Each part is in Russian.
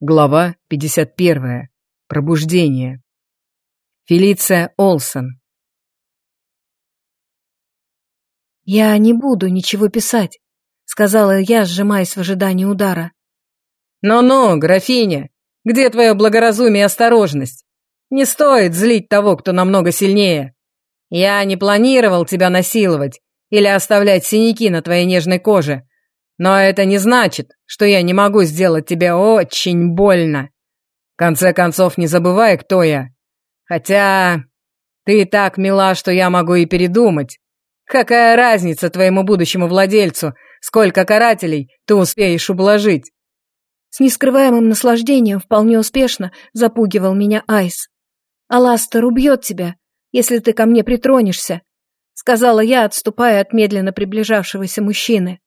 Глава 51. Пробуждение. Фелиция Олсон. «Я не буду ничего писать», — сказала я, сжимаясь в ожидании удара. «Ну-ну, графиня, где твое благоразумие и осторожность? Не стоит злить того, кто намного сильнее. Я не планировал тебя насиловать или оставлять синяки на твоей нежной коже, но это не значит, что я не могу сделать тебе очень больно. В конце концов, не забывай, кто я. Хотя ты так мила, что я могу и передумать. Какая разница твоему будущему владельцу, сколько карателей ты успеешь ублажить? С нескрываемым наслаждением вполне успешно запугивал меня Айс. «Аластер убьет тебя, если ты ко мне притронешься», сказала я, отступая от медленно приближавшегося мужчины.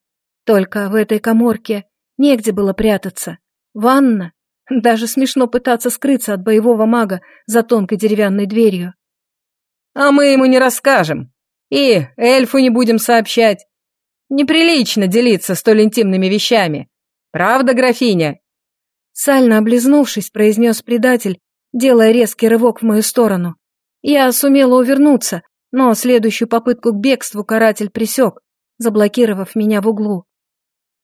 Только в этой коморке негде было прятаться. Ванна. Даже смешно пытаться скрыться от боевого мага за тонкой деревянной дверью. «А мы ему не расскажем. И эльфу не будем сообщать. Неприлично делиться столь интимными вещами. Правда, графиня?» Сально облизнувшись, произнес предатель, делая резкий рывок в мою сторону. Я сумела увернуться, но следующую попытку к бегству каратель присек, заблокировав меня в углу.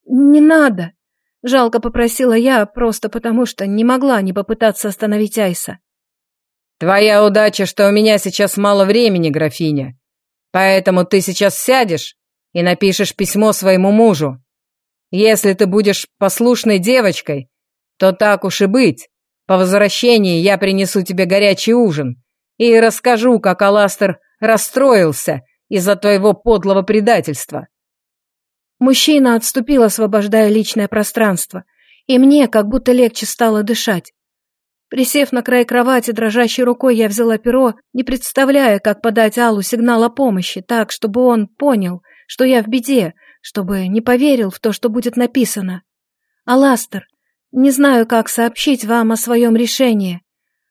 «Не надо!» — жалко попросила я, просто потому что не могла не попытаться остановить Айса. «Твоя удача, что у меня сейчас мало времени, графиня. Поэтому ты сейчас сядешь и напишешь письмо своему мужу. Если ты будешь послушной девочкой, то так уж и быть. По возвращении я принесу тебе горячий ужин и расскажу, как Аластер расстроился из-за твоего подлого предательства. Мужчина отступил, освобождая личное пространство, и мне как будто легче стало дышать. Присев на край кровати, дрожащей рукой я взяла перо, не представляя, как подать Аллу сигнал о помощи, так, чтобы он понял, что я в беде, чтобы не поверил в то, что будет написано. «Аластер, не знаю, как сообщить вам о своем решении.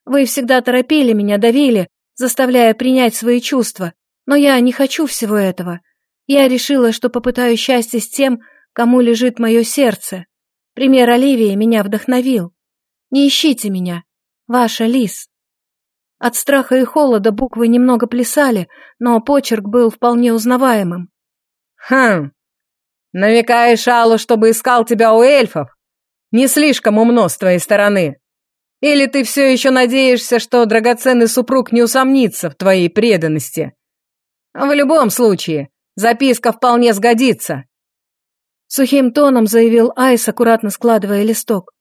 Вы всегда торопили меня, давили, заставляя принять свои чувства, но я не хочу всего этого. Я решила, что попытаю счастье с тем, кому лежит мое сердце. Пример Оливии меня вдохновил. Не ищите меня. Ваша Лис. От страха и холода буквы немного плясали, но почерк был вполне узнаваемым. «Хм, намекаешь Аллу, чтобы искал тебя у эльфов? Не слишком умно с твоей стороны. Или ты все еще надеешься, что драгоценный супруг не усомнится в твоей преданности? В любом случае, Записка вполне сгодится!» Сухим тоном заявил Айс, аккуратно складывая листок.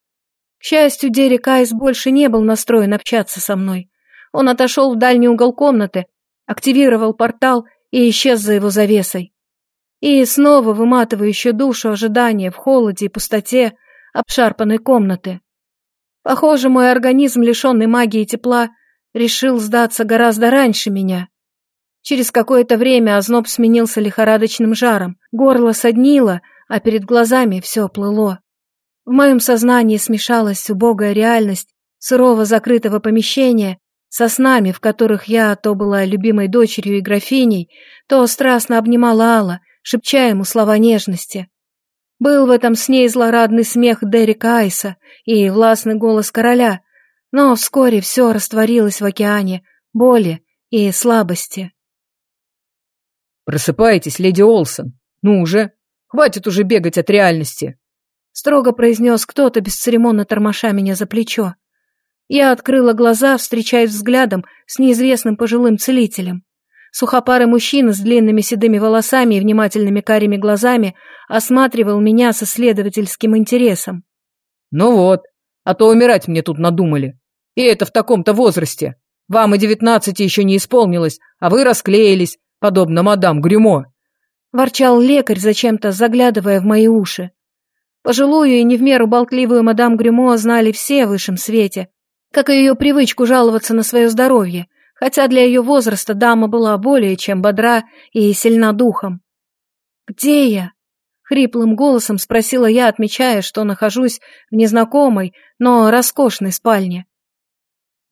К счастью, Дерек Айс больше не был настроен общаться со мной. Он отошел в дальний угол комнаты, активировал портал и исчез за его завесой. И снова выматывающее душу ожидание в холоде и пустоте обшарпанной комнаты. Похоже, мой организм, лишенный магии и тепла, решил сдаться гораздо раньше меня. Через какое-то время озноб сменился лихорадочным жаром, горло соднило, а перед глазами все плыло. В моем сознании смешалась убогая реальность сырого закрытого помещения со снами, в которых я то была любимой дочерью и графиней, то страстно обнимала Алла, шепча ему слова нежности. Был в этом сне злорадный смех Дерека Айса и властный голос короля, но вскоре все растворилось в океане боли и слабости. «Просыпайтесь, леди Олсон. Ну уже, хватит уже бегать от реальности!» Строго произнес кто-то, бесцеремонно тормоша меня за плечо. Я открыла глаза, встречаясь взглядом с неизвестным пожилым целителем. Сухопарый мужчина с длинными седыми волосами и внимательными карими глазами осматривал меня со следовательским интересом. «Ну вот, а то умирать мне тут надумали. И это в таком-то возрасте. Вам и девятнадцати еще не исполнилось, а вы расклеились, подобно мадам Грюмо», — ворчал лекарь, зачем-то заглядывая в мои уши. Пожилую и не в меру болтливую мадам Грюмо знали все в высшем свете, как и ее привычку жаловаться на свое здоровье, хотя для ее возраста дама была более чем бодра и сильна духом. «Где я?» — хриплым голосом спросила я, отмечая, что нахожусь в незнакомой, но роскошной спальне.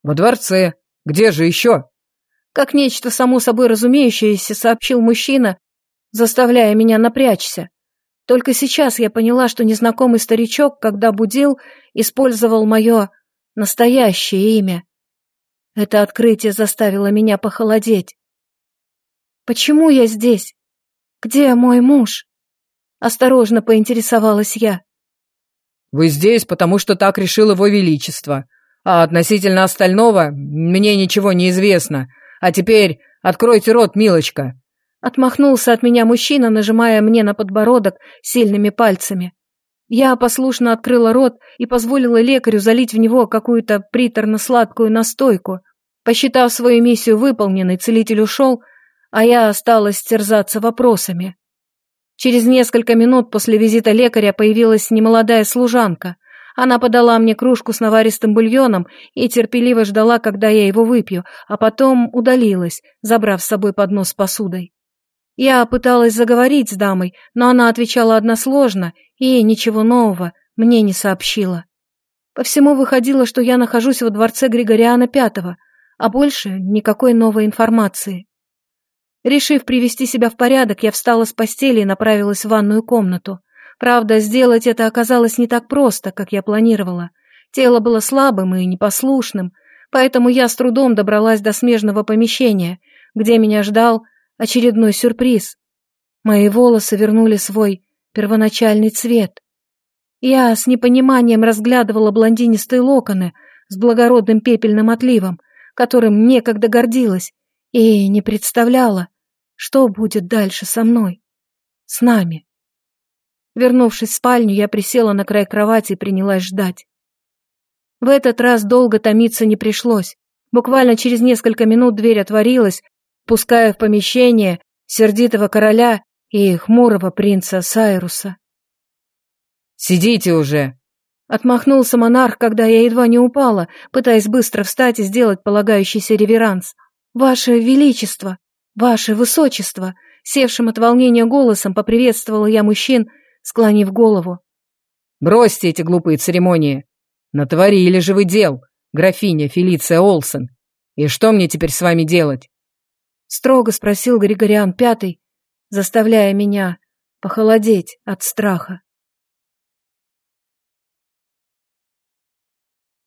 «Во дворце. Где же еще?» Как нечто само собой разумеющееся сообщил мужчина, заставляя меня напрячься. Только сейчас я поняла, что незнакомый старичок, когда будил, использовал мое настоящее имя. Это открытие заставило меня похолодеть. «Почему я здесь? Где мой муж?» Осторожно поинтересовалась я. «Вы здесь, потому что так решил его величество. А относительно остального мне ничего не известно. А теперь откройте рот, милочка». Отмахнулся от меня мужчина, нажимая мне на подбородок сильными пальцами. Я послушно открыла рот и позволила лекарю залить в него какую-то приторно-сладкую настойку. Посчитав свою миссию выполненной, целитель ушел, а я осталась терзаться вопросами. Через несколько минут после визита лекаря появилась немолодая служанка. Она подала мне кружку с наваристым бульоном и терпеливо ждала, когда я его выпью, а потом удалилась, забрав с собой поднос с посудой. Я пыталась заговорить с дамой, но она отвечала односложно и ничего нового мне не сообщила. По всему выходило, что я нахожусь во дворце Григориана Пятого, а больше никакой новой информации. Решив привести себя в порядок, я встала с постели и направилась в ванную комнату. Правда, сделать это оказалось не так просто, как я планировала. Тело было слабым и непослушным, поэтому я с трудом добралась до смежного помещения, где меня ждал очередной сюрприз. Мои волосы вернули свой первоначальный цвет. Я с непониманием разглядывала блондинистые локоны с благородным пепельным отливом, которым некогда гордилась, и не представляла, что будет дальше со мной? С нами? Вернувшись в спальню, я присела на край кровати и принялась ждать. В этот раз долго томиться не пришлось. Буквально через несколько минут дверь отворилась, пуская в помещение сердитого короля и хмурого принца Сайруса. «Сидите уже!» Отмахнулся монарх, когда я едва не упала, пытаясь быстро встать и сделать полагающийся реверанс. «Ваше Величество!» «Ваше Высочество!» Севшим от волнения голосом поприветствовала я мужчин, склонив голову. «Бросьте эти глупые церемонии! Натворили же вы дел, графиня Фелиция Олсен! И что мне теперь с вами делать?» Строго спросил Григориан Пятый, заставляя меня похолодеть от страха.